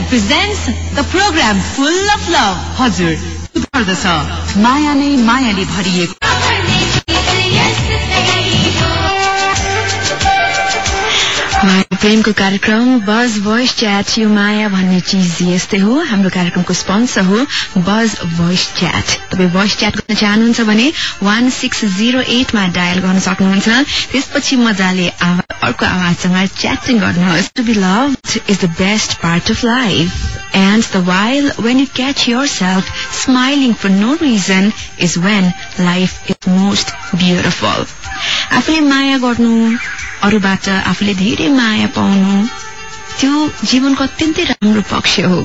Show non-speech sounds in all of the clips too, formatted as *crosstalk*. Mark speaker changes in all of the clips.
Speaker 1: Present the program full of love, हजुर गर्दछ माया नै मायाले भरिएको।
Speaker 2: प्रेमको कार्यक्रम बज भोइस च्याट यो माया भन्ने चिज यस्तै हो। हाम्रो कार्यक्रमको स्पोन्सर हो बज भोइस च्याट तपाईँ भोइस च्याट गर्न चाहनुहुन्छ भने वान सिक्स जिरो एटमा डायल गर्न सक्नुहुन्छ। त्यसपछि मजाले अर्को आवाजसँग च्याटिङ गर्नुहोस्। To be love is the best part of life and the while when you catch yourself smiling for no reason is when life is most beautiful आफूले माया गर्नु अरूबाट आफूले धेरै माया पाउनु त्यो जीवनको अत्यन्तै राम्रो पक्ष हो।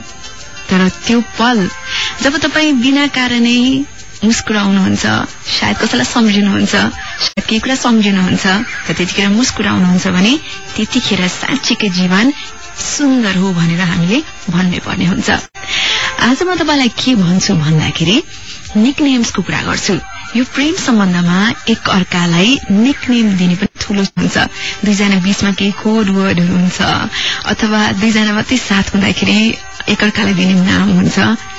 Speaker 2: तर त्यो पल जब तपाईँ बिना कारणै मुस्कुराउनुहुन्छ सायद कसैलाई सम्झिनुहुन्छ सायद केही कुरा सम्झिनुहुन्छ र त्यतिखेर मुस्कुराउनुहुन्छ भने त्यतिखेर साँच्चीकै जीवन सुन्दर हो भनेर हामीले भन्नै पर्ने हुन्छ। आज म तपाईँलाई के भन्छु भन्दाखेरि निकनेम्सको कुरा गर्छु। यो प्रेम सम्बन्धमा एक अर्कालाई निकनेम दिने पनि ठूलो हुन्छ। दुईजना बीचमा केही कोड वर्डहरू हुन्छ। अथवा दुईजना मात्रै साथ हुँदाखेरि एकअर्कालाई दिने नाम हुन्छ।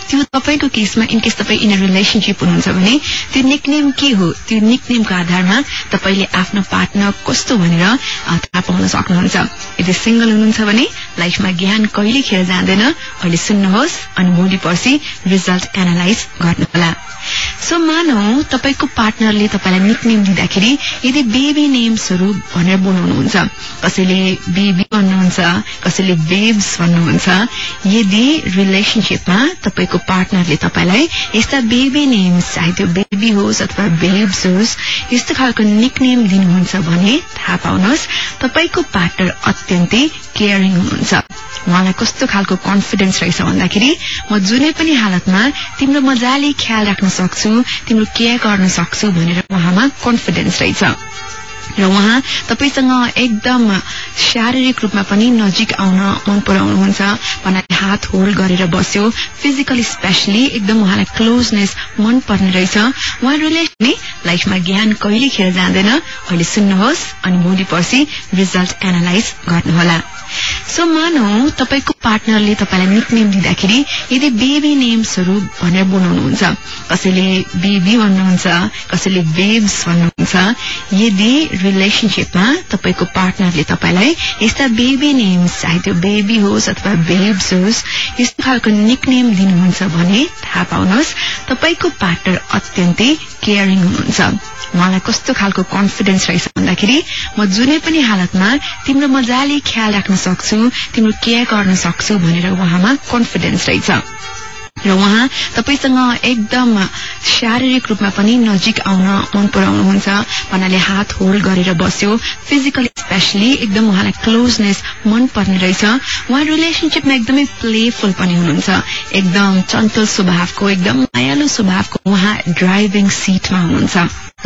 Speaker 2: त्यो तपाईँको केसमा इनकेस तपाईँ इन रिलेसनसिप हुनुहुन्छ भने त्यो निकनेम के हो? त्यो निकनेमको आधारमा तपाईँले आफ्नो पार्टनर कस्तो भनेर थाहा पाउन सक्नुहुन्छ। यदि सिंगल हुनुहुन्छ भने लाइफमा ज्ञान कहिले खेर जाँदैन अहिले सुन्नुहोस् अनि भोलि पर्सि रिजल्ट एनालाइज गर्नुहोला। सो मानौ तपाईँको पार्टनरले तपाईँलाई निकनेम दिँदाखेरि यदि बेबी नेम्सहरू भनेर बोलाउनुहुन्छ कसैले बेबी भन्नुहुन्छ कसैले बेब्स भन्नुहुन्छ यदि रिलेसनसिपमा तपाईँको पार्टनरले तपाईँलाई यस्ता बेबी नेम्स चाहे त्यो बेबी होस् अथवा बेब्स होस् यस्तो खालको निकनेम दिनुहुन्छ भने थाहा पाउनुहोस् तपाईँको पार्टनर अत्यन्तै केयरिङ हुनुहुन्छ। उहाँलाई कस्तो खालको कन्फिडेन्स रहेछ भन्दाखेरि म जुनै पनि हालतमा तिम्रो मजाले ख्याल राख्न सक्छु तिम्रो केयर गर्न सक्छु भनेर उहाँमा कन्फिडेन्स रहेछ। र उहाँ तपाईँसँग एकदम शारीरिक रूपमा पनि नजिक आउन मन पराउनुहुन्छ। भन्नाले हात होल्ड गरेर बस्यो। फिजिकली स्पेसली एकदम उहाँलाई क्लोजनेस मन पर्ने रहेछ। उहाँ रिलेसन लाइफमा ज्ञान कहिले खेर जाँदैन। अहिले सुन्नुहोस् अनि भोलि पर्सि रिजल्ट एनालाइज गर्नुहोला। सो मानौ तपाईँको पार्टनरले तपाईँलाई निकनेम दिँदाखेरि यदि बेबी नेम्सहरू भनेर बोलाउनुहुन्छ कसैले बेबी भन्नुहुन्छ कसैले बेब्स भन्नुहुन्छ यदि रिलेसनसिपमा तपाईँको पार्टनरले तपाईँलाई यस्ता बेबी नेम्स चाहे त्यो बेबी होस् अथवा बेब्स होस् यस्तो खालको निकनेम दिनुहुन्छ भने थाहा पाउनुहोस् तपाईँको पार्टनर अत्यन्तै केयरिङ हुनुहुन्छ। उहाँलाई कस्तो खालको कन्फिडेन्स रहेछ भन्दाखेरि म जुनै पनि हालतमा तिम्रो मजाले ख्याल राख्न सक्छु तिम्रो केयर गर्न सक्छु भनेर उहाँमा कन्फिडेन्स रहेछ। र उहाँ तपाईँसँग एकदम शारीरिक रूपमा पनि नजिक आउन मन पराउनुहुन्छ भन्नाले हात होल्ड गरेर बस्यो। फिजिकली स्पेसली एकदम उहाँलाई क्लोजनेस मन पर्ने रहेछ। उहाँ रिलेसनसिपमा एकदमै प्लेफुल पनि हुनुहुन्छ। एकदम चञ्चल स्वभावको एकदम मायालु स्वभावको उहाँ ड्राइभिङ सिटमा हुनुहुन्छ।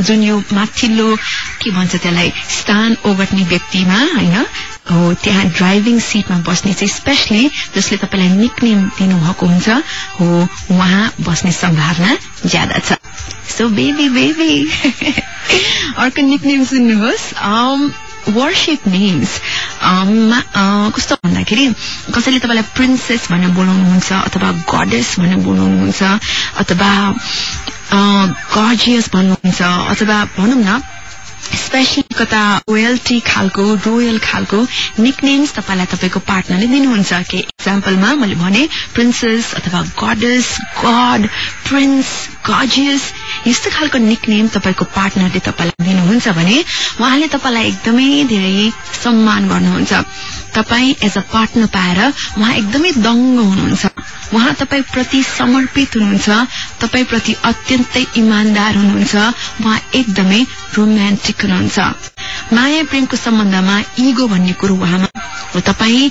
Speaker 2: जुन यो माथिल्लो के भन्छ त्यसलाई स्थान ओगट्ने व्यक्तिमा होइन हो त्यहाँ ड्राइभिङ सिटमा बस्ने चाहिँ स्पेसली जसले तपाईँलाई निकनेम दिनुभएको हुन्छ हो उहाँ बस्ने सम्भावना ज्यादा छ। सो बेबी बेबी अर्को निकनेम सुन्नुहोस्। वर्शिप नेम्स कस्तो भन्दाखेरि कसैले तपाईँलाई प्रिन्सेस भनेर बोलाउनुहुन्छ अथवा गडेस भनेर बोलाउनुहुन्छ अथवा गजियस भन्नुहुन्छ अथवा भनौँ न स्पेसली कता रोयल्टी खालको रोयल खालको निकनेम्स तपाईँलाई तपाईँको पार्टनरले दिनुहुन्छ। के इक्जाम्पलमा मैले भने प्रिन्सेस अथवा गडेस गड प्रिन्स गजियस यस्तो खालको निकनेम तपाईँको पार्टनरले तपाईँलाई दिनुहुन्छ भने उहाँले तपाईँलाई एकदमै धेरै सम्मान गर्नुहुन्छ। तपाईँ एज अ पार्टनर पाएर उहाँ एकदमै दङ्ग हुनुहुन्छ। उहाँ तपाईँ प्रति समर्पित हुनुहुन्छ। तपाईँ प्रति अत्यन्तै इमान्दार हुनुहुन्छ। उहाँ एकदमै रोमान्टिक हुनुहुन्छ। माया प्रेमको सम्बन्धमा इगो भन्ने कुरो उहाँमा तपाईँ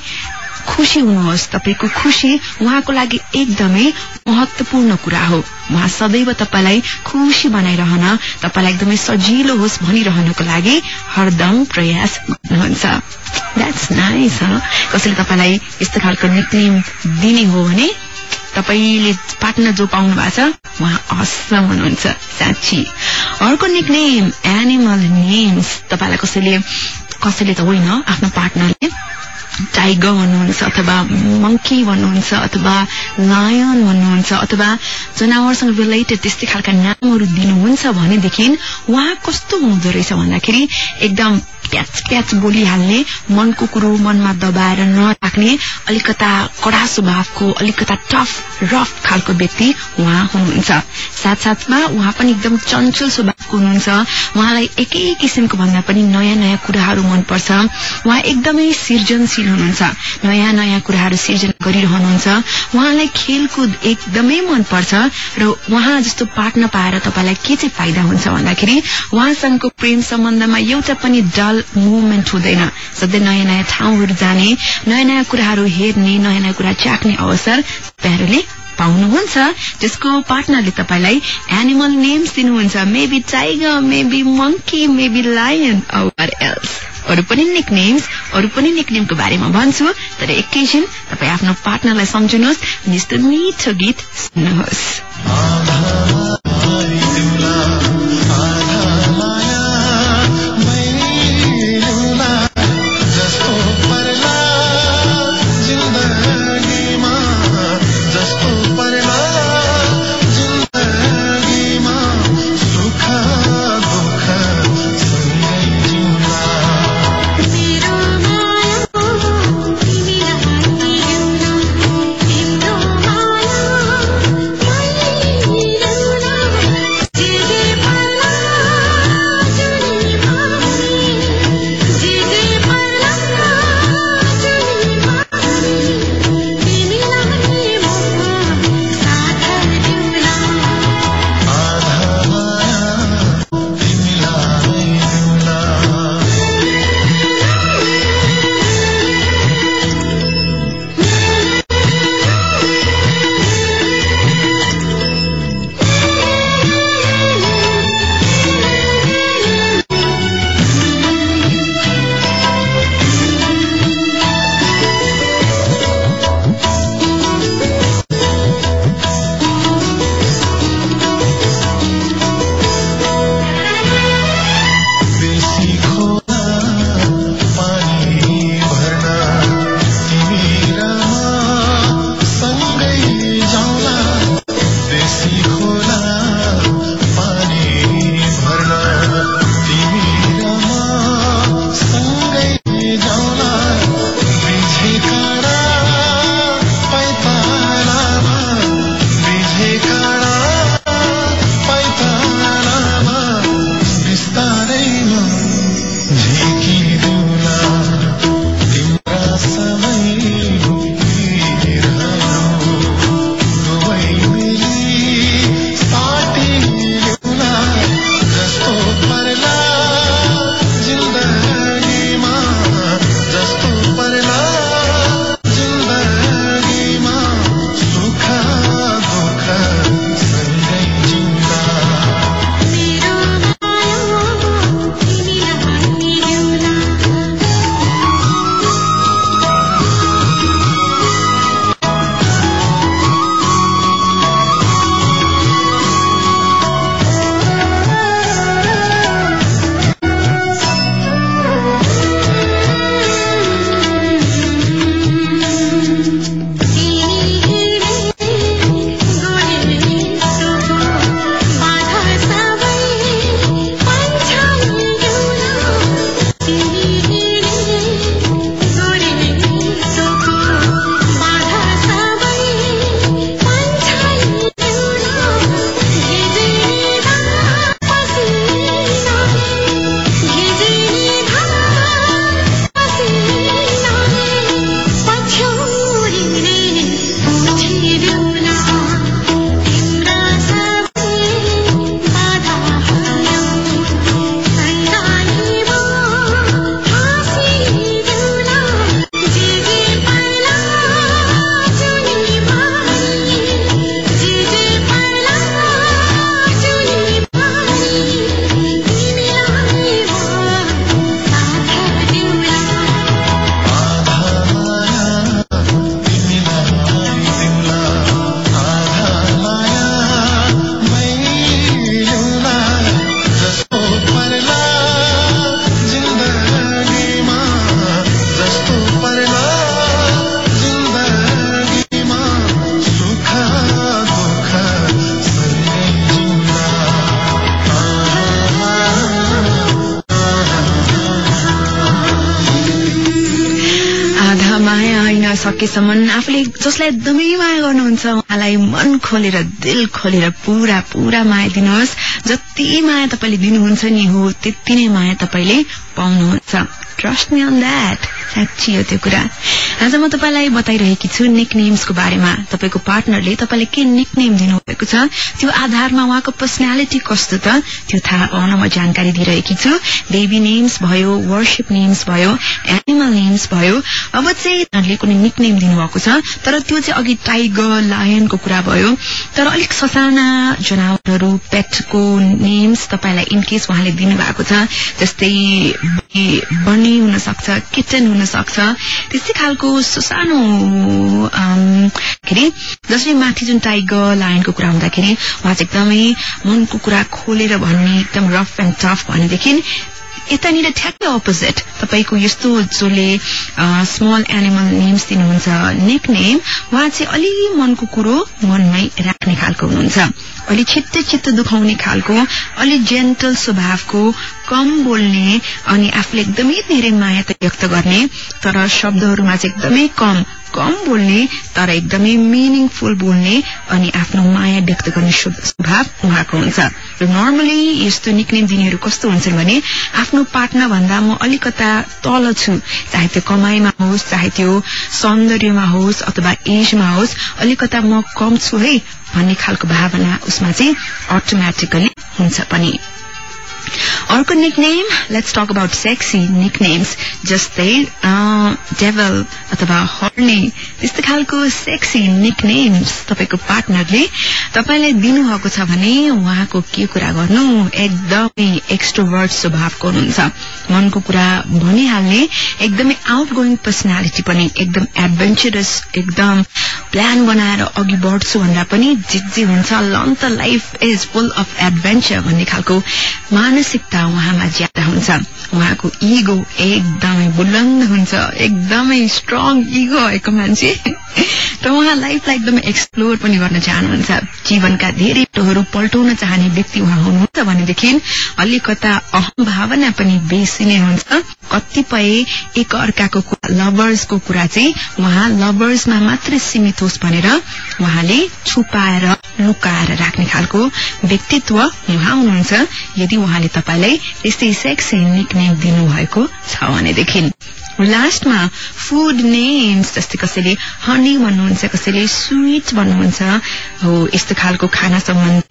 Speaker 2: खुशी हुनुहोस्। तपाईँको खुशी उहाँको लागि एकदमै महत्वपूर्ण कुरा हो। उहाँ सदैव तपाईँलाई खुशी बनाइरहन तपाईँलाई एकदमै सजिलो होस् भनिरहनको लागि हरदम प्रयास गर्नुहुन्छ। कसैले तपाईँलाई यस्तो खालको निक्नेम दिने हो भने तपाईँले पार्टनर जो पाउनु भएको छ उहाँ असम हुनुहुन्छ। साँच्ची। अर्को निक्नेम एनिमल नेम्स तपाईँलाई कसैले कसैले त होइन आफ्नो पार्टनरले टाइगर भन्नुहुन्छ अथवा मङ्की भन्नुहुन्छ अथवा लायन भन्नुहुन्छ अथवा जनावरसँग रिलेटेड त्यस्तै खालका नामहरू दिनुहुन्छ भनेदेखि उहाँ कस्तो हुँदो रहेछ भन्दाखेरि एकदम प्याच प्याच बोलिहाल्ने मनको कुरो मनमा दबाएर नराख्ने अलिकता कडा स्वभावको अलिकता टफ रफ खालको व्यक्ति उहाँ हुनुहुन्छ। साथसाथमा उहाँ पनि एकदम चञ्चल स्वभावको हुनुहुन्छ। उहाँलाई एकै किसिमको भन्दा पनि नयाँ नयाँ कुराहरू मनपर्छ। उहाँ एकदमै सृजनशील हुनुहुन्छ। नयाँ नयाँ कुराहरू सिर्जना गरिरहनुहुन्छ। उहाँलाई खेलकुद एकदमै मनपर्छ र उहाँ जस्तो पार्टनर पाएर तपाईँलाई के चाहिँ फाइदा हुन्छ भन्दाखेरि उहाँसँगको प्रेम सम्बन्धमा एउटा पनि डल मुभमेन्ट हुँदैन। सधैँ नयाँ नयाँ ठाउँहरू जाने नयाँ नयाँ कुराहरू हेर्ने नयाँ नयाँ कुरा चाख्ने अवसर तपाईँहरूले पाउनुहुन्छ। जसको पार्टनरले तपाईँलाई एनिमल नेम्स दिनुहुन्छ। Maybe tiger maybe monkey maybe lion or else अरू पनि निक नेम्स अरू पनि निक नेमको बारेमा भन्छु तर एकैछिन तपाईँ आफ्नो पार्टनरलाई सम्झिनुहोस् अनि यस्तो मिठो गीत सुन्नुहोस्। जसलाई एकदमै माया गर्नुहुन्छ उहाँलाई मन खोलेर दिल खोलेर पुरा पुरा माया दिनुहोस्। जति माया तपाईँले दिनुहुन्छ नि हो त्यति नै माया तपाईँले पाउनुहुन्छ। ट्रस्ट मी अन द्याट साँच्ची हो त्यो कुरा। आज म तपाईँलाई बताइरहेकी छु निक नेम्सको बारेमा। तपाईँको पार्टनरले तपाईँले के निक नेम दिनुभएको छ त्यो आधारमा उहाँको पर्सनालिटी कस्तो त त्यो थाहा पाउन म जानकारी दिइरहेकी छु। बेबी नेम्स भयो वर्सिप नेम्स भयो एनिमल नेम्स भयो। अब चाहिँ कुनै निक नेम दिनुभएको छ तर त्यो चाहिँ अघि टाइगर लायनको कुरा भयो। तर अलिक ससाना जनावरहरू पेटको नेम्स तपाईँलाई इनकेस उहाँले दिनुभएको छ जस्तै बन्नी हुन सक्छ किचन हुन सक्छ त्यस्तै खालको सानो के अरे जसले माथि जुन टाइगर लायनको कुरा हुँदाखेरि उहाँ चाहिँ एकदमै मनको कुरा खोलेर भन्ने एकदम रफ एन्ड टफ भनेदेखि यतानिर ठ्याक्कै अपोजिट तपाईँको यस्तो जसले स्मल एनिमल नेम्स दिनुहुन्छ नेक नेम उहाँ चाहिँ अलि मनको कुरो मनमै राख्ने खालको हुनुहुन्छ। अलि छिट्टै चित्त दुखाउने खालको अलि जेन्टल स्वभावको कम बोल्ने अनि आफूले एकदमै धेरै माया त व्यक्त गर्ने तर शब्दहरूमा चाहिँ एकदमै कम कम बोल्ने तर एकदमै मिनिङफुल बोल्ने अनि आफ्नो माया व्यक्त गर्ने स्वभाव उहाँको हुन्छ। र नर्मली यस्तो निक्नेम दिनेहरू कस्तो हुन्छन् भने आफ्नो पार्टनर भन्दा म अलिकता तल छु। चाहे त्यो कमाईमा होस् चाहे त्यो सौन्दर्यमा होस् अथवा एजमा होस् अलिकता म कम छु है भन्ने खालको भावना उसमा चाहिँ अटोमेटिकली हुन्छ पनि। अर्को nickname let's talk about sexy nicknames जस्तै डेभल अथवा हर्ने त्यस्तो खालको सेक्सी निकनेम्स तपाईँको पार्टनरले तपाईँलाई दिनुभएको छ भने उहाँको के कुरा गर्नु? एकदमै एक्सट्रोभर्ट स्वभावको हुनुहुन्छ। मनको कुरा भनिहाल्ने एकदमै आउट गोइङ पर्सनालिटी पनि एकदम एडभेन्चरस एकदम प्लान बनाएर अघि बढ्छु भन्दा पनि जे जे हुन्छ त life is full of adventure भन्ने खालको मानसिकता उहाँमा ज्यादा हुन्छ। उहाँको इगो एकदमै बुलन्द हुन्छ एकदमै स्ट्रङ इगो भएको मान्छे। र उहाँ लाइफलाई एकदमै एक्सप्लोर पनि गर्न चाहनुहुन्छ। जीवनका धेरै टोहरू पल्टाउन चाहने व्यक्ति उहाँ हुनुहुन्छ भनेदेखि अलिकता अहम भावना पनि बेसी नै हुन्छ। कतिपय एक अर्काको लभर्सको कुरा चाहिँ उहाँ लभर्समा मात्रै सीमित होस् भनेर उहाँले छुपाएर लुकाएर राख्ने खालको व्यक्तित्व उहाँ हुनुहुन्छ। यदि उहाँले तपाईँलाई यस्तै सेक्सी निकनेम दिनुभएको छ भनेदेखि लास्टमा फुड नेम्स जस्तै कसैले हनी भन्नुहुन्छ कसैले स्वीट भन्नुहुन्छ हो यस्तो खालको खाना सम्बन्ध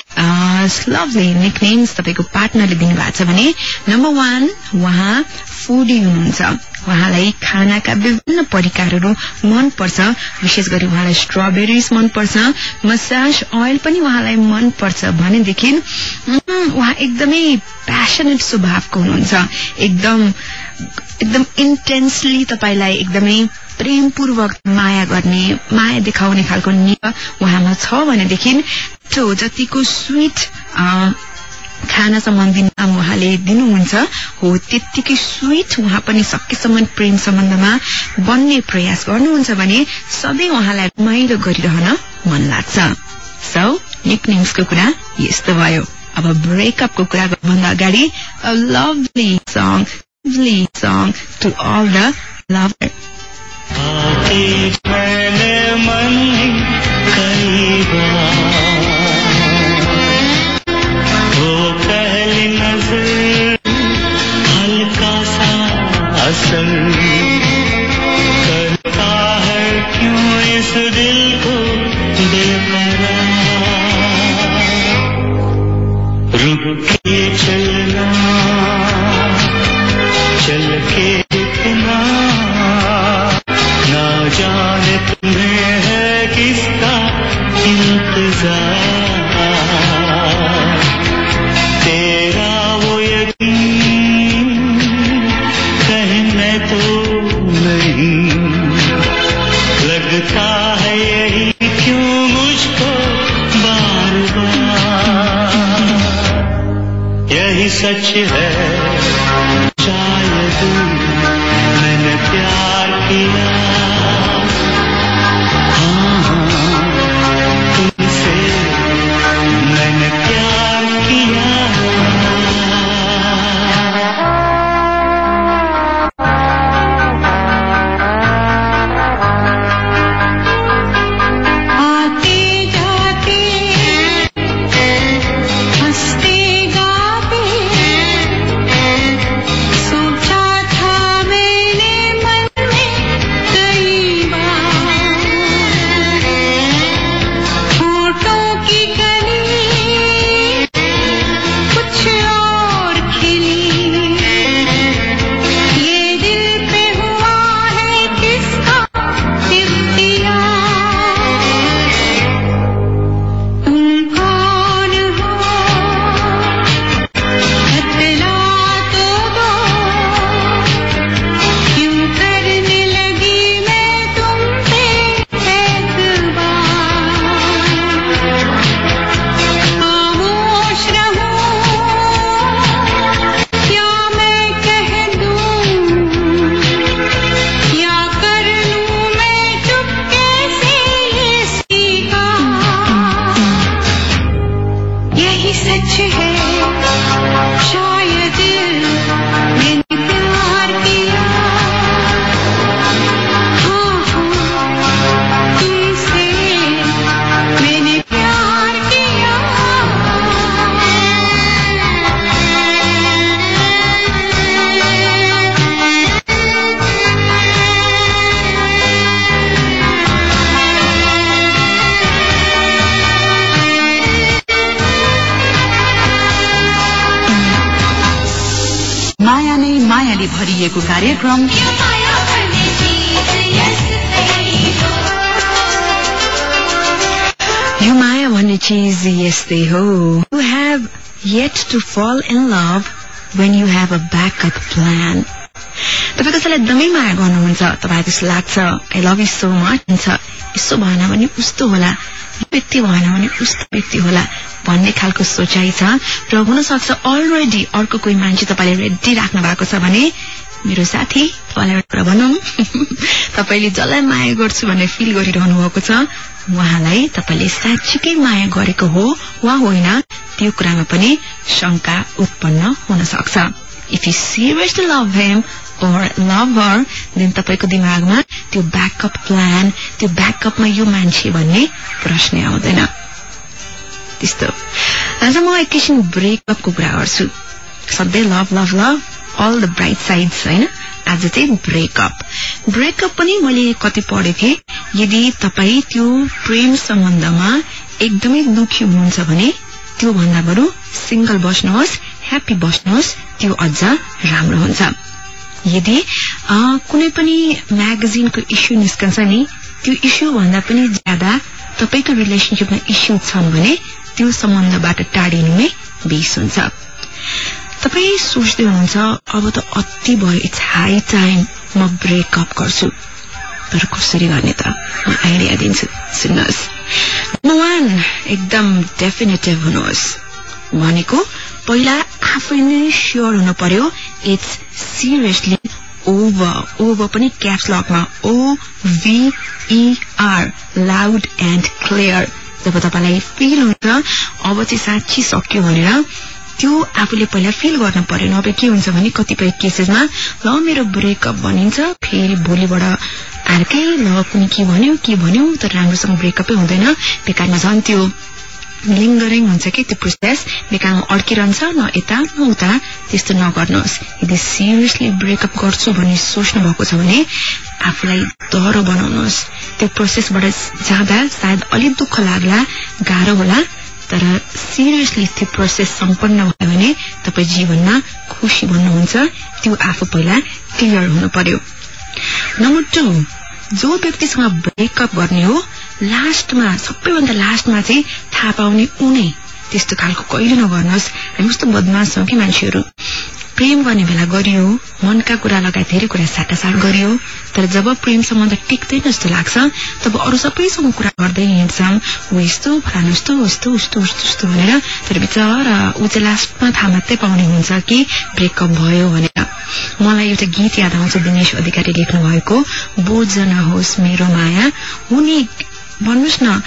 Speaker 2: लभली निकनेम्स तपाईँको पार्टनरले दिनुभएको छ भने नम्बर वान उहाँ फुडी हुनुहुन्छ। उहाँलाई खानाका विभिन्न परिकारहरू मनपर्छ। विशेष गरी उहाँलाई स्ट्रबेरिज मनपर्छ। मसाज ओइल पनि उहाँलाई मनपर्छ भनेदेखि उहाँ एकदमै प्यासनेट स्वभावको हुनुहुन्छ। एकदम एकदम इन्टेन्सली तपाईँलाई एकदमै प्रेमपूर्वक माया गर्ने माया देखाउने खालको निय उहाँमा छ भनेदेखि जतिको स्वीट खाना सम्बन्धी नाम उहाँले दिनुहुन्छ हो त्यत्तिकै स्वीट उहाँ पनि सकेसम्म प्रेम सम्बन्धमा बन्ने प्रयास गर्नुहुन्छ भने सधैँ उहाँलाई रमाइलो गरिरहन मन लाग्छ। सो कुरा यस्तो भयो। अब ब्रेकअपको कुरा गर्नुभन्दा अगाडि lovely song lovely song to all the lover
Speaker 3: असर करता है क्यों इस दिल को रुक के चलना चल के she had.
Speaker 1: भरिएको कार्यक्रम।
Speaker 2: यो माया भन्ने चिज यस्तै हो। You have yet to fall in love when you have a backup plan तपाईँ कसैलाई एकदमै माया गर्नुहुन्छ तपाईँ त्यस्तो लाग्छ I love you so much हुन्छ। यसो भएन भने उस्तो होला। व्यक्ति भएन भने उस्तो व्यक्ति होला। भन्ने खालको सोचाइ छ। र हुनसक्छ अलरेडी अर्को कोही मान्छे तपाईँले रेडी राख्नु भएको छ भने मेरो साथी तपाईँलाई एउटा भनौँ। *laughs* तपाईँले जसलाई माया गर्छु भन्ने फिल गरिरहनु भएको छ उहाँलाई तपाईँले साँच्चीकै माया गरेको हो वा होइन त्यो कुरामा पनि शंका उत्पन्न हुन सक्छ if you seriously love him or love her then तपाईँको दिमागमा त्यो ब्याकअप प्लान त्यो ब्याकअपमा यो मान्छे भन्ने प्रश्न आउँदैन। त्यस्तो। आज म एकैछिन ब्रेकअपको कुरा गर्छु। सधैँ love love love all the bright sides होइन? आज चाहिँ ब्रेकअप ब्रेकअप पनि मैले कति पढेको थिएँ। यदि तपाईँ त्यो प्रेम सम्बन्धमा एकदमै दुखी हुनुहुन्छ भने त्यो भन्दा बरु सिंगल बस्नुहोस् ह्याप्पी बस्नुहोस् त्यो अझ राम्रो हुन्छ। यदि कुनै पनि म्यागजिनको इस्यु निस्कन्छ नि त्यो इस्यु भन्दा पनि ज्यादा तपाईँको रिलेसनसिपमा इस्यु छन् भने त्यो सम्बन्धबाट टाढिनु नै बेस हुन्छ। तपाईँ सोच्दै हुनुहुन्छ अब त अति भयो इट्स हाई टाइम म ब्रेकअप गर्छु। तर कसरी गर्ने त? म आइडिया दिन्छु सुन्नुहोस्। वान एकदम डेफिनेटिभ हुनुहोस्। भनेको पहिला आफै नै स्योर हुनु पर्यो इट्स सिरियसली ओभर ओभर पनि क्याप्स लकमा ओ लाउड एन्ड क्लियर जब तपाईँलाई फिल हुन्छ अब चाहिँ साँच्ची सक्यो भनेर त्यो आफूले पहिला फिल गर्न पर्यो। नभए के हुन्छ भने कतिपय केसेसमा ल मेरो ब्रेकअप भनिन्छ फेरि भोलिबाट अर्कै ल कुनै के भन्यो के भन्यो तर राम्रोसँग ब्रेकअपै हुँदैन। बेकारमा झन् त्यो लिङ्गरिङ हुन्छ कि त्यो प्रोसेस बेकारमा अड्किरहन्छ न यता न उता त्यस्तो नगर्नुहोस्। यदि सिरियसली ब्रेकअप गर्छु भन्ने सोच्नु भएको छ भने आफूलाई डह्रो बनाउनुहोस्। त्यो प्रोसेसबाट जाँदा सायद अलिक दुःख लाग्ला गाह्रो होला तर सिरियसली त्यो प्रोसेस सम्पन्न भयो भने तपाईँ जीवनमा खुसी भन्नुहुन्छ त्यो आफू पहिला क्लियर हुनु पर्यो। नम्बर टू जो व्यक्तिसँग ब्रेकअप गर्ने हो लास्टमा सबैभन्दा लास्टमा चाहिँ थाहा पाउने उनै त्यस्तो खालको कहिले नगर्नुहोस्। हामी कस्तो बदमास छौँ कि मान्छेहरू? प्रेम गर्ने बेला गरियो मनका कुरा लगायत धेरै कुरा साटासाट गरियो तर जब प्रेम सम्बन्ध टिक्दैन जस्तो लाग्छ तब अरू सबैसँग कुरा गर्दै हिँड्छौँ। ऊ यस्तो फलानु यस्तो उस्तो उस्तो उस्तो उस्तो भनेर तर बिचरा ऊ चाहिँ लास्टमा थाहा मात्रै पाउने हुन्छ कि ब्रेकअप भयो भनेर। मलाई एउटा गीत याद आउँछ दिनेश अधिकारी लेख्नु भएको बोझ होस् मेरो माया। हुने भन्नुहोस् न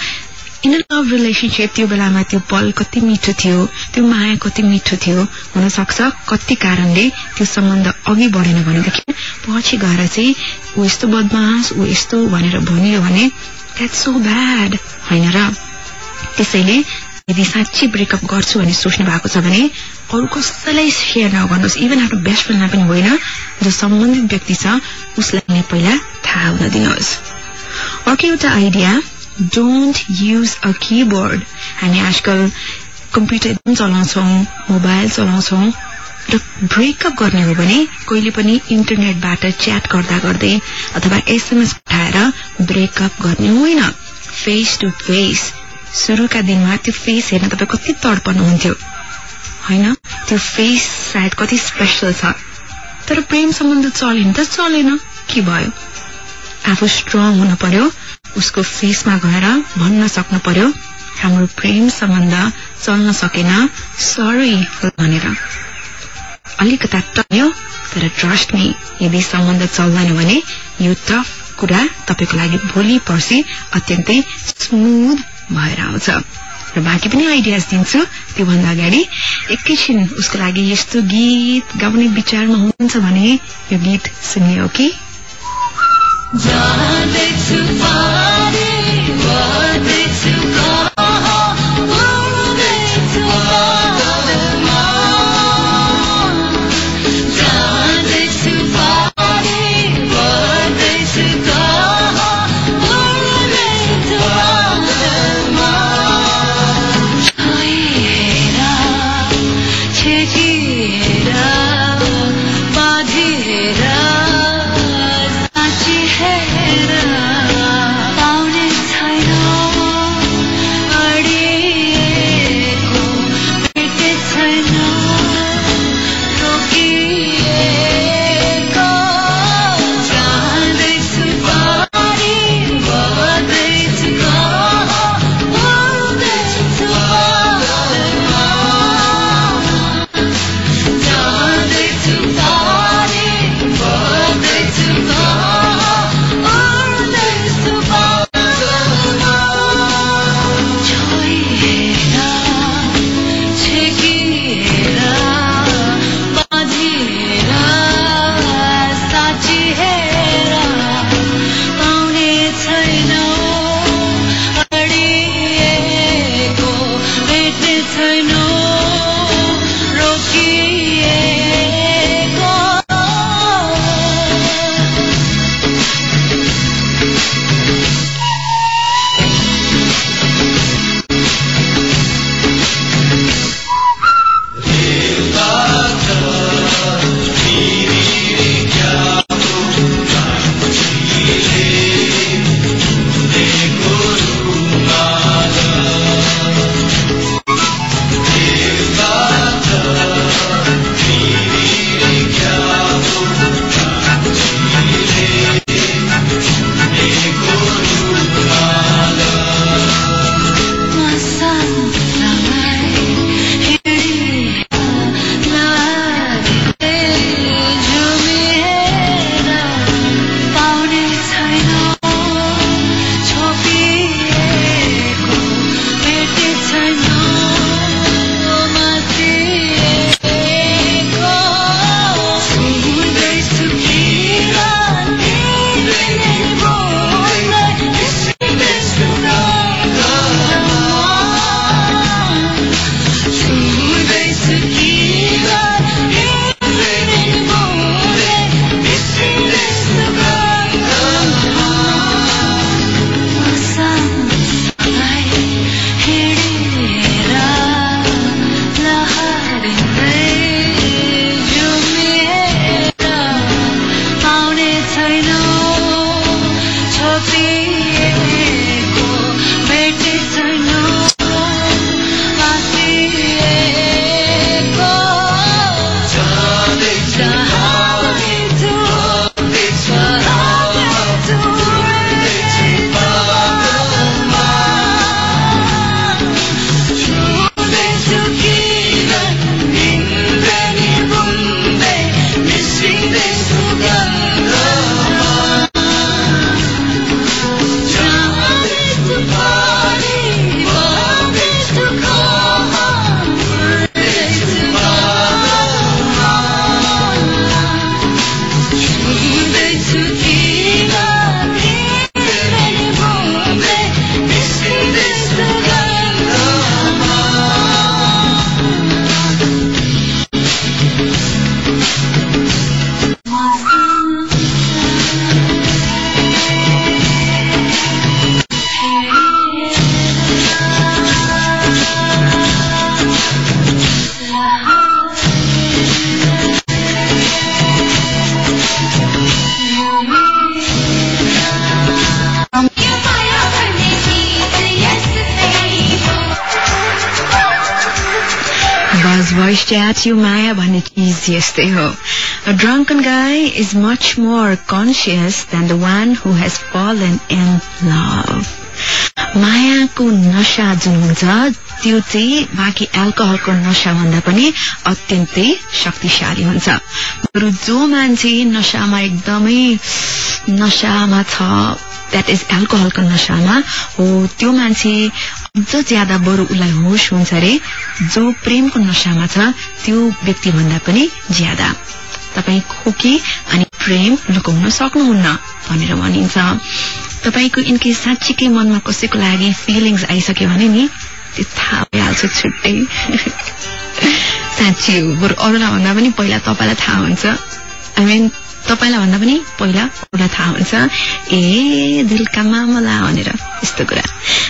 Speaker 2: इन लभ रिलेसनसिप त्यो बेलामा त्यो पल कति मिठो थियो त्यो माया कति मिठो थियो हुन सक्छ कति कारणले त्यो सम्बन्ध अघि बढेन भनेदेखि पछि गएर चाहिँ ऊ यस्तो बदमास ऊ यस्तो भनेर भनियो भने द्याट सो ब्याड होइन र? त्यसैले यदि साँच्चै ब्रेकअप गर्छु भन्ने सोच्नु भएको छ भने अरू कसैलाई सेयर नगर्नुहोस्। इभन आफ्नो बेस्ट फ्रेन्डलाई पनि होइन। जो सम्बन्धित व्यक्ति छ उसलाई नै पहिला थाहा हुन दिनुहोस्। अर्को एउटा idea don't use a keyboard हामी आजकल कम्प्युटर चलाउँछौँ मोबाइल चलाउँछौँ। र ब्रेकअप गर्ने हो भने कहिले पनि इन्टरनेटबाट च्याट गर्दा गर्दै अथवा एसएमएस पठाएर ब्रेकअप गर्ने होइन। फेस टु फेस सुरुका दिनमा त्यो फेस हेर्न तपाईँ कति तडपन्नुहुन्थ्यो होइन? त्यो फेस सायद कति स्पेसल छ। तर प्रेम सम्बन्ध चलेन त चलेन। के भयो? आफू स्ट्रङ हुनु पर्यो। उसको फेसमा गएर भन्न सक्नु पर्यो हाम्रो प्रेम सम्बन्ध चल्न सकेन। सरी भनेर। अलिकता टन्यो तर ट्रस्ट मी यदि सम्बन्ध चल्दैन भने यो टफ कुरा तपाईँको लागि भोलि पर्सि अत्यन्तै स्मुथ भएर आउँछ। र बाँकी पनि आइडियाज दिन्छु त्योभन्दा अगाडि एकैछिन उसको लागि यस्तो गीत गाउने विचारमा हुनुहुन्छ भने यो गीत सुनियो कि?
Speaker 4: बाँधेर
Speaker 2: I know. यो माया भन्ने चिज यस्तै हो drunken guy is much more conscious than the one who has fallen in love. मायाको नशा जुन हुन्छ त्यो चाहिँ बाँकी एल्कोहलको नशा भन्दा पनि अत्यन्तै शक्तिशाली हुन्छ बरु जो मान्छे नशामा एकदमै नशामा छ द्याट इज एल्कोहलको नशामा हो त्यो मान्छे अझ ज्यादा बरु उसलाई होस हुन्छ अरे जो प्रेमको नशामा छ त्यो व्यक्ति भन्दा पनि ज्यादा। तपाईँ खोकी अनि प्रेम लुकाउन सक्नुहुन्न भनेर भनिन्छ। तपाईँको इनके साँच्चीकै मनमा कसैको लागि फिलिङ्स आइसक्यो भने नि त्यो थाहा भइहाल्छ छुट्टै। *laughs* साँच्ची हो बरु अरूलाई भन्दा पनि पहिला तपाईँलाई थाहा हुन्छ। आई मिन तपाईँलाई भन्दा पनि पहिला अरूलाई थाहा हुन्छ। ए दिलका मामला भनेर। यस्तो कुरा।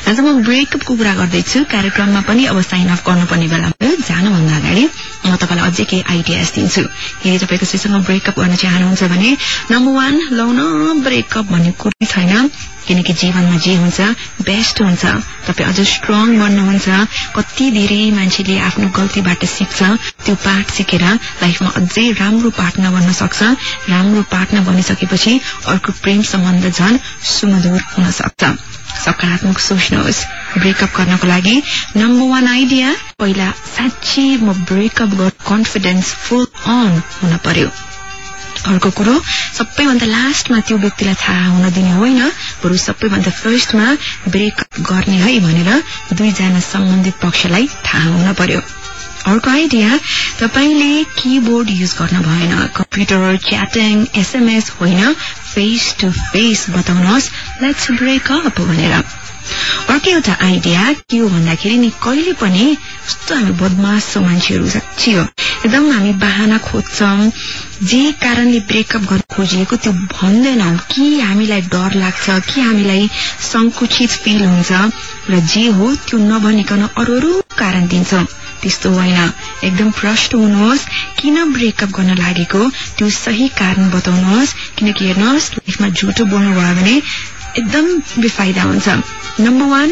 Speaker 2: आज म ब्रेकअपको कुरा गर्दैछु। कार्यक्रममा पनि अब साइन अफ गर्नुपर्ने बेला भयो। जानुभन्दा अगाडि म तपाईँलाई अझै केही आइडियाज दिन्छु। यदि तपाईँको श्रीसँग ब्रेकअप गर्न चाहनुहुन्छ भने नम्बर वान लौ न ब्रेकअप भन्ने कुरै छैन। किनकि जीवनमा जे हुन्छ बेस्ट हुन्छ। तपाईँ अझ स्ट्रङ बन्नुहुन्छ। कति धेरै मान्छेले आफ्नो गल्तीबाट सिक्छ त्यो पाठ सिकेर लाइफमा अझै राम्रो पार्टनर बन्न सक्छ। राम्रो पार्टनर बनिसकेपछि अर्को प्रेम सम्बन्ध झन् सुमधुर हुन सक्छ। सकारात्मक सोच्नुहोस्। ब्रेकअप गर्नको लागि नम्बर वान आइडिया पहिला साँच्ची म ब्रेकअप गर कन्फिडेन्स फुल अन हुन पर्यो। अर्को कुरो सबैभन्दा लास्टमा त्यो व्यक्तिलाई थाहा हुन दिने होइन। बरु सबैभन्दा फर्स्टमा ब्रेकअप गर्ने है भनेर दुईजना सम्बन्धित पक्षलाई थाहा हुन पर्यो। अर्को आइडिया तपाईँले किबोर्ड युज गर्न भएन। कम्प्युटर च्याटिङ एसएमएस होइन फेस टु फेस बताउनुहोस्। लेट्स ब्रेकअप भनेर। अर्को एउटा आइडिया के हो भन्दाखेरि नि कहिले पनि कस्तो हामी बदमास मान्छेहरू साँच्ची हो एकदम हामी बाहना खोज्छौँ। जे कारणले ब्रेकअप गर्न खोजिएको त्यो भन्दैनौँ। कि हामीलाई डर लाग्छ कि हामीलाई संकुचित फिल हुन्छ र जे हो त्यो नभनिकन अरू अरू कारण दिन्छौँ। त्यस्तो होइन। एकदम प्रष्ट हुनुहोस् किन ब्रेकअप गर्न लागेको? त्यो सही कारण बताउनुहोस्। किनकि हेर्नुहोस् लाइफमा झुटो बोल्नुभयो भने एकदम बेफाइदा हुन्छ। नम्बर वान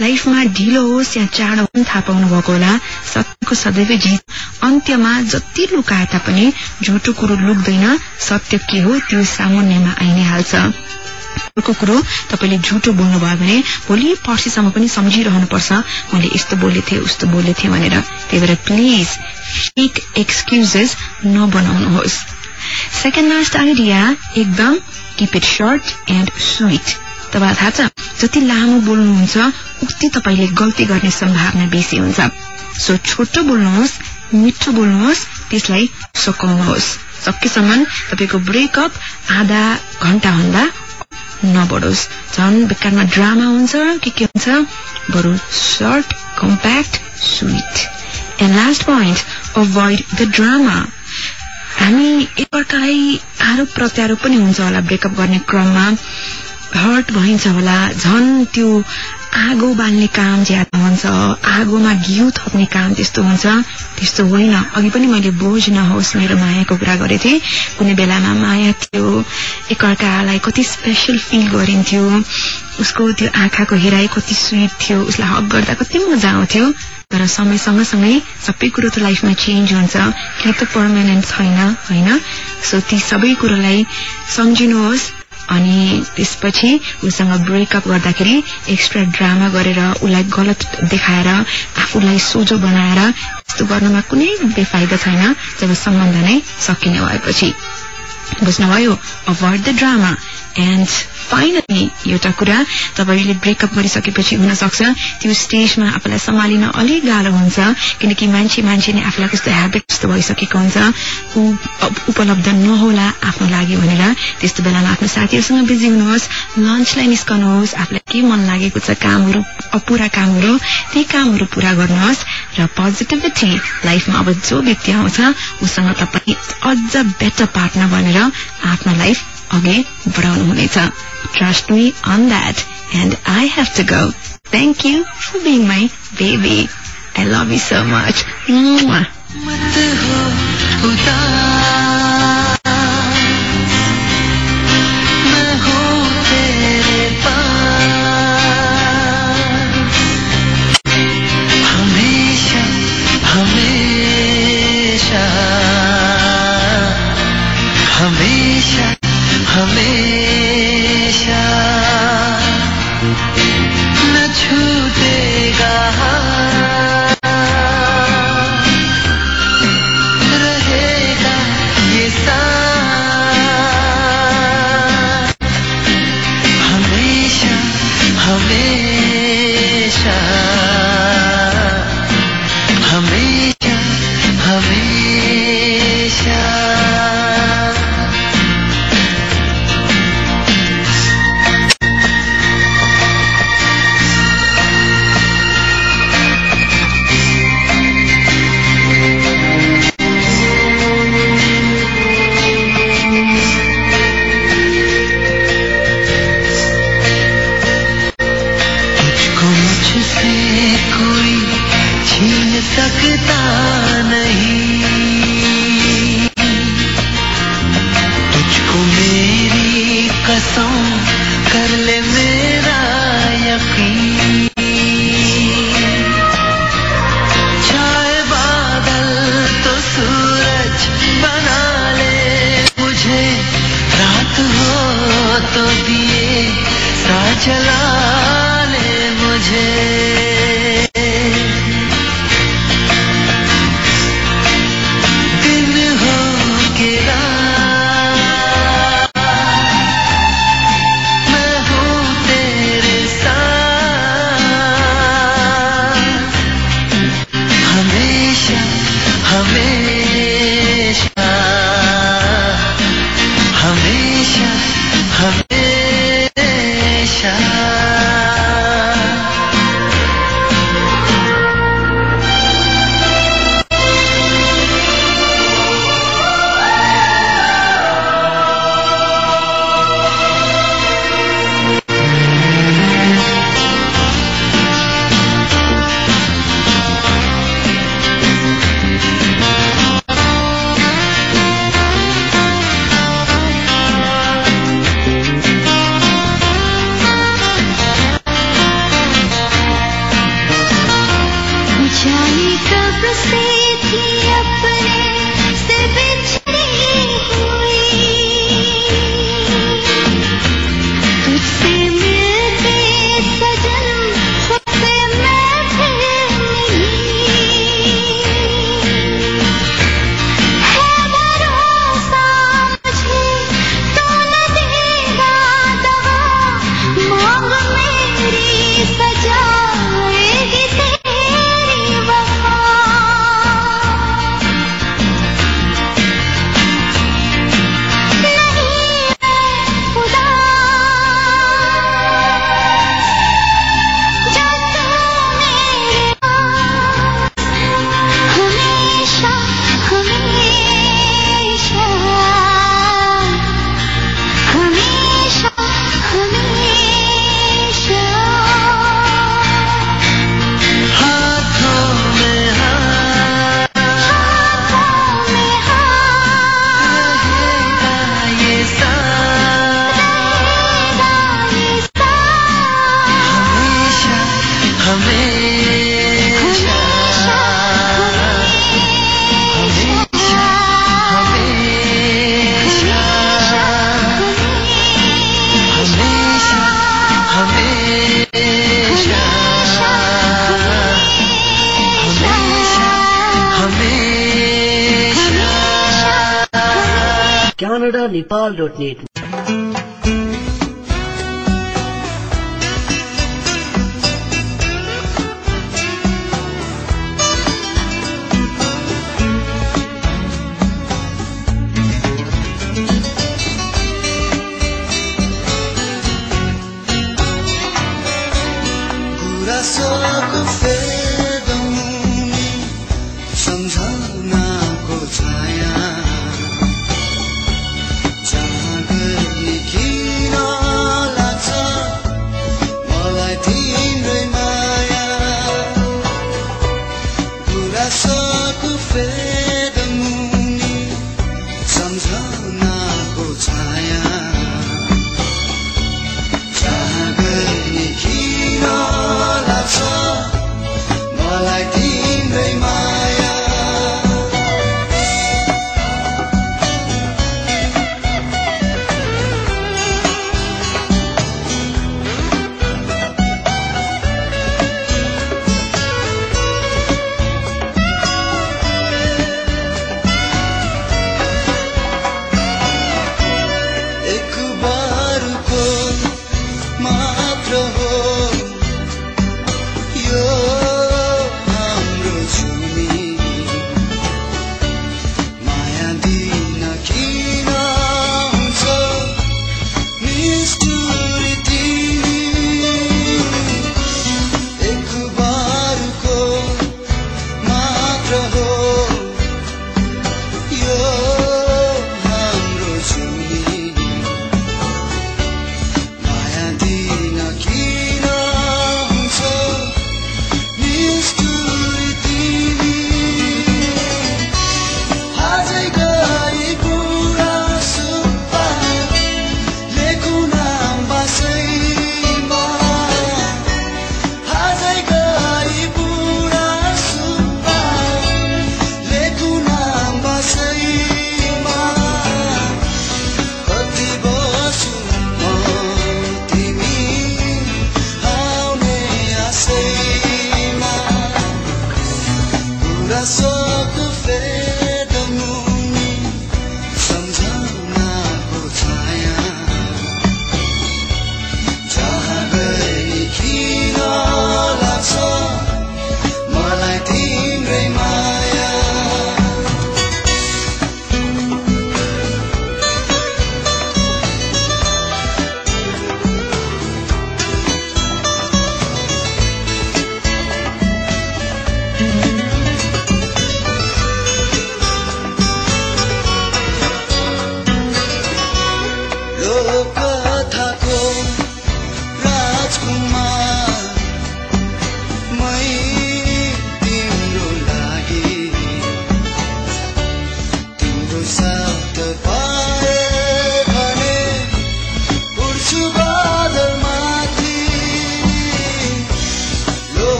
Speaker 2: लाइफमा ढिलो होस् या चाँडो थाहा पाउनु भएको होला। सत्यको सदैव जित अन्त्यमा जति लुकाए तापनि झुटो कुरो लुक्दैन। सत्य के हो त्यो सामान्यमा आइ नै हाल्छ। अर्को कुरो तपाईँले झुटो बोल्नुभयो भने भोलि पर्सिसम्म पनि सम्झिरहनुपर्छ। मैले यस्तो बोलेको थिएँ उस्तो बोलेको थिएँ भनेर। त्यही भएर प्लिज फेक एक्सक्युजेस नबनाउनुहोस्। सेकेन्ड लास्ट आइडिया एकदम keep it short and sweet तपाईँलाई थाहा छ जति लामो बोल्नुहुन्छ उति तपाईँले गल्ती गर्ने सम्भावना बेसी हुन्छ। सो छोटो बोल्नुहोस् मिठो बोल्नुहोस् त्यसलाई सकाउनुहोस् सकेसम्म तपाईँको ब्रेकअप आधा घण्टा भन्दा नबढोस्। झन् बेकारमा ड्रामा हुन्छ के के हुन्छ? बरु short compact sweet. And last point avoid the drama हामी एकअर्कालाई आरोप प्रत्यारोप पनि हुन्छ होला ब्रेकअप गर्ने क्रममा। हर्ट भइन्छ होला। झन् त्यो आगो बाल्ने काम ज्यादा हुन्छ आगोमा घिउ थप्ने काम त्यस्तो हुन्छ। त्यस्तो होइन। अघि पनि मैले बोझ नहोस् मेरो मायाको कुरा गरेको थिएँ। कुनै बेलामा माया थियो। एकअर्कालाई कति स्पेसल फिल गरिन्थ्यो। उसको त्यो आँखाको हेराइ कति स्विट थियो। उसलाई हक गर्दा कति मजा आउँथ्यो। तर समय सँगसँगै सबै कुरो त लाइफमा चेन्ज हुन्छ। केही त पर्मानेन्ट छैन होइन? सो ती सबै कुरोलाई सम्झिनुहोस्। अनि त्यसपछि उसँग ब्रेकअप गर्दाखेरि एक्स्ट्रा ड्रामा गरेर उसलाई गलत देखाएर आफूलाई सोझो बनाएर त्यस्तो गर्नुमा कुनै बेफाइदा छैन जब सम्बन्ध नै सकिने भएपछि। बुझ्नुभयो avoid the drama and finally एउटा कुरा तपाईँले ब्रेकअप गरिसकेपछि हुन सक्छ त्यो स्टेजमा आफूलाई सम्हालिन अलिक गाह्रो हुन्छ किनकि मान्छे मान्छे नै आफूलाई कस्तो ह्याबिट जस्तो भइसकेको हुन्छ उपलब्ध नहोला आफ्नो लागि भनेर। त्यस्तो बेलामा आफ्नो साथीहरूसँग बिजी हुनुहोस् लन्चलाई निस्कनुहोस् आफूलाई के मन लागेको छ कामहरू अपुरा कामहरू ती कामहरू पूरा गर्नुहोस् र पोजिटिभिटी लाइफमा अब जो व्यक्ति आउँछ उसँग तपाईँ अझ बेटर पार्टनर बनेर आफ्नो लाइफ अघि बढाउनुहुनेछ
Speaker 4: trust me on that and I have to go thank you for being my baby I love you so much छाए बादल तो सूरज बना ले मुझे। रात हो तो दिए सा जला